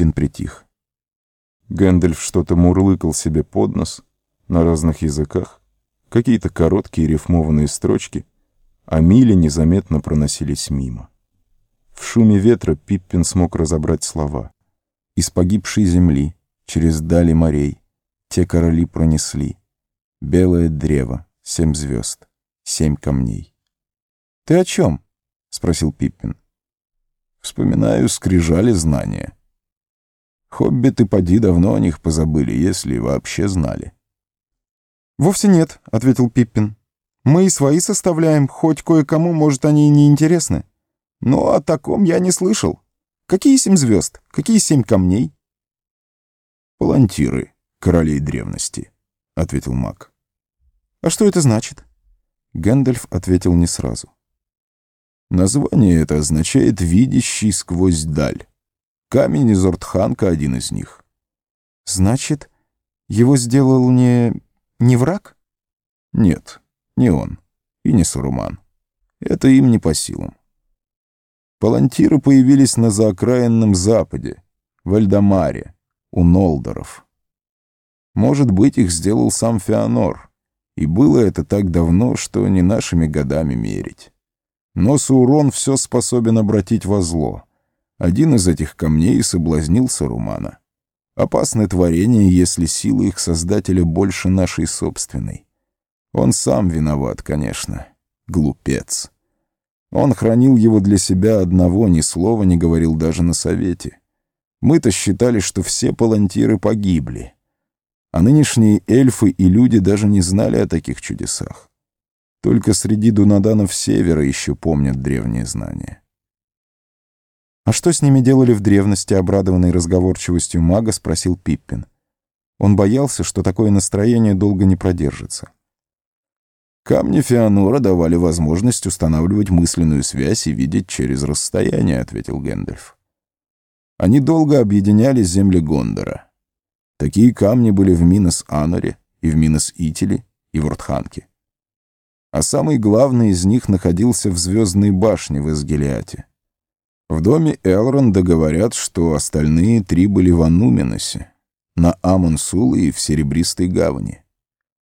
Пиппин притих. Гэндальф что-то мурлыкал себе под нос на разных языках, какие-то короткие рифмованные строчки, а мили незаметно проносились мимо. В шуме ветра Пиппин смог разобрать слова. «Из погибшей земли, через дали морей, те короли пронесли. Белое древо, семь звезд, семь камней». «Ты о чем?» — спросил Пиппин. «Вспоминаю, скрижали знания. Хоббиты поди давно о них позабыли, если вообще знали». «Вовсе нет», — ответил Пиппин. «Мы и свои составляем, хоть кое-кому, может, они и не интересны. Но о таком я не слышал. Какие семь звезд? Какие семь камней?» «Палантиры, королей древности», — ответил маг. «А что это значит?» Гэндальф ответил не сразу. Название это означает «видящий сквозь даль». Камень из Ортханка один из них. «Значит, его сделал не... не враг?» «Нет, не он. И не Саруман. Это им не по силам. Палантиры появились на заокраинном западе, в Эльдамаре, у Нолдоров. Может быть, их сделал сам Феонор, и было это так давно, что не нашими годами мерить. Но Саурон все способен обратить во зло. Один из этих камней соблазнил Сарумана. Опасное творение, если сила их создателя больше нашей собственной. Он сам виноват, конечно. Глупец. Он хранил его для себя одного, ни слова не говорил даже на совете. Мы-то считали, что все палантиры погибли. А нынешние эльфы и люди даже не знали о таких чудесах. Только среди дунаданов севера еще помнят древние знания. «А что с ними делали в древности?» — обрадованный разговорчивостью мага спросил Пиппин. Он боялся, что такое настроение долго не продержится. «Камни Феонора давали возможность устанавливать мысленную связь и видеть через расстояние», — ответил Гэндальф. «Они долго объединяли земли Гондора. Такие камни были в Минос-Аноре и в Минос-Итиле и в Ротханке а самый главный из них находился в звездной башне в Эсгелиате. В доме Элронда говорят, что остальные три были в Ануминосе, на Амонсул и в Серебристой гавани.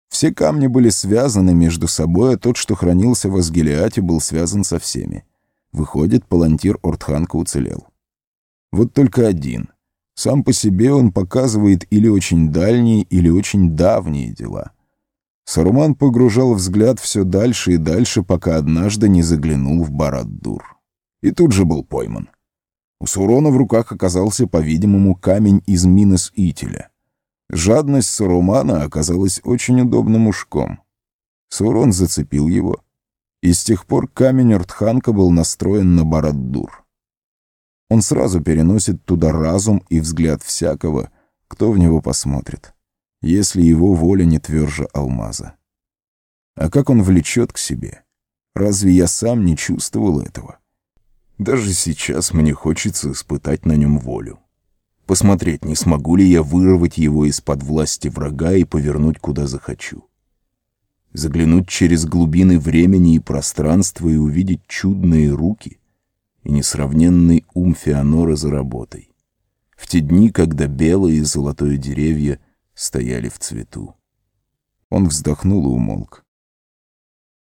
Все камни были связаны между собой, а тот, что хранился в Асгелиате, был связан со всеми. Выходит, палантир Ортханка уцелел. Вот только один. Сам по себе он показывает или очень дальние, или очень давние дела — Саруман погружал взгляд все дальше и дальше, пока однажды не заглянул в Барад-дур. И тут же был пойман. У Сурона в руках оказался, по-видимому, камень из Минес-Ителя. Жадность Сарумана оказалась очень удобным ушком. Сурон зацепил его, и с тех пор камень Ортханка был настроен на Барад-дур. Он сразу переносит туда разум и взгляд всякого, кто в него посмотрит если его воля не тверже алмаза. А как он влечет к себе? Разве я сам не чувствовал этого? Даже сейчас мне хочется испытать на нем волю. Посмотреть, не смогу ли я вырвать его из-под власти врага и повернуть, куда захочу. Заглянуть через глубины времени и пространства и увидеть чудные руки и несравненный ум Феонора за работой. В те дни, когда белые и золотое деревья — стояли в цвету. Он вздохнул и умолк.